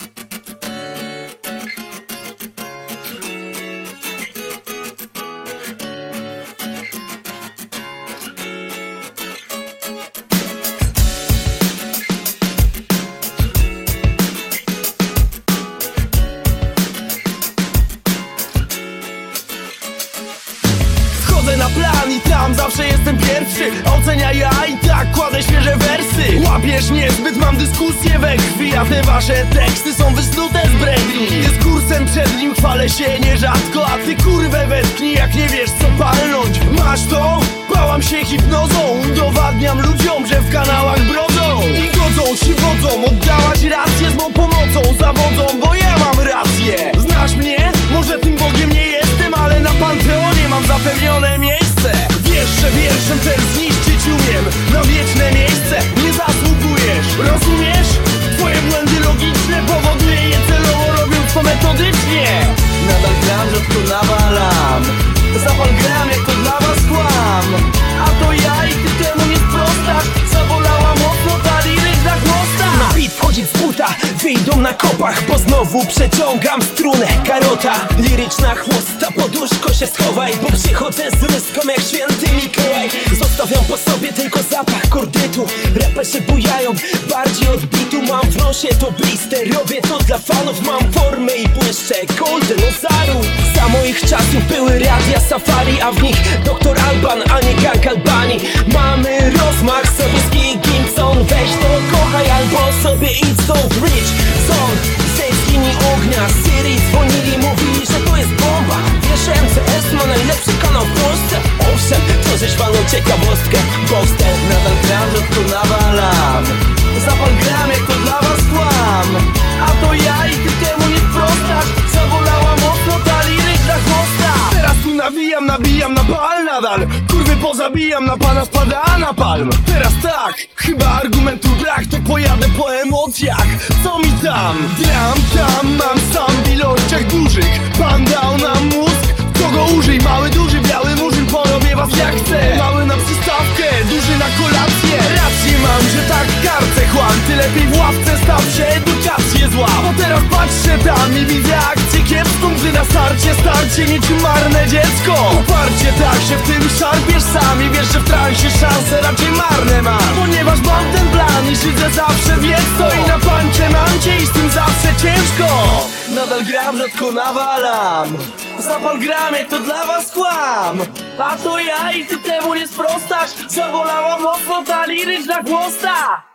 podcast. Wchodzę na plan i tam zawsze jestem pierwszy. Ocenia ja i tak kładę świeże wersy. Łapiesz niezbyt, mam dyskusję we krwi A te wasze teksty są wysnute z bredni. Dyskursem przed nim chwalę się nierzadko A ty kurwę wetknij jak nie wiesz co palnąć. Masz to? Bałam się hipnozą Udowadniam ludziom, że w kanałach brodzą. I godzą się wodzą Oddałaś rację z mą pomocą Zawodzą, bo ja mam rację. Znasz mnie? Może tym Bogiem na kopach Bo znowu przeciągam strunę. Karota, liryczna chłosta Poduszko się schowaj, bo przychodzę z ryską jak święty Mikołaj. Zostawiam po sobie tylko zapach kordytu. Raperzy bujają, bardziej od bitu. Mam w nosie to blister, robię to dla fanów. Mam formę i błyszczę, golden ozaru Za moich czasów były radia safari A w nich doktor Alban, a nie gang Albanii Mamy rozmach, Polsce Owszem, żeś walnął ciekawostkę. Boxster Nadal gram, rzadko nawalam. Zapal gram, jak to dla was kłam. A to ja i ty temu nie sprostasz Zabolała mocno ta liryczna chłosta. Teraz tu nawijam, nabijam na pal nadal. Kurwy pozabijam, na pana spada na palm. Teraz tak, chyba argumentu brak To pojadę po emocjach, co mi tam? Gram tam, mam sam w ilościach dużych. Pan dał nam mózg, kto go użyj Mały, duży, teraz patrzę tam i widzę akcję kiepską Gdy na starcie starcie niczym marne dziecko. Uparcie tak się w tym szarpiesz sam I wiesz, że w transie szanse raczej marne mam Ponieważ mam ten plan i szydzę zawsze wiec to I na pancie mam cię i z tym zawsze ciężko. Nadal gram, rzadko nawalam. Zapal gram, jak to dla was kłam. A to ja i ty temu nie sprostasz. Zabolała mocno ta liryczna chłosta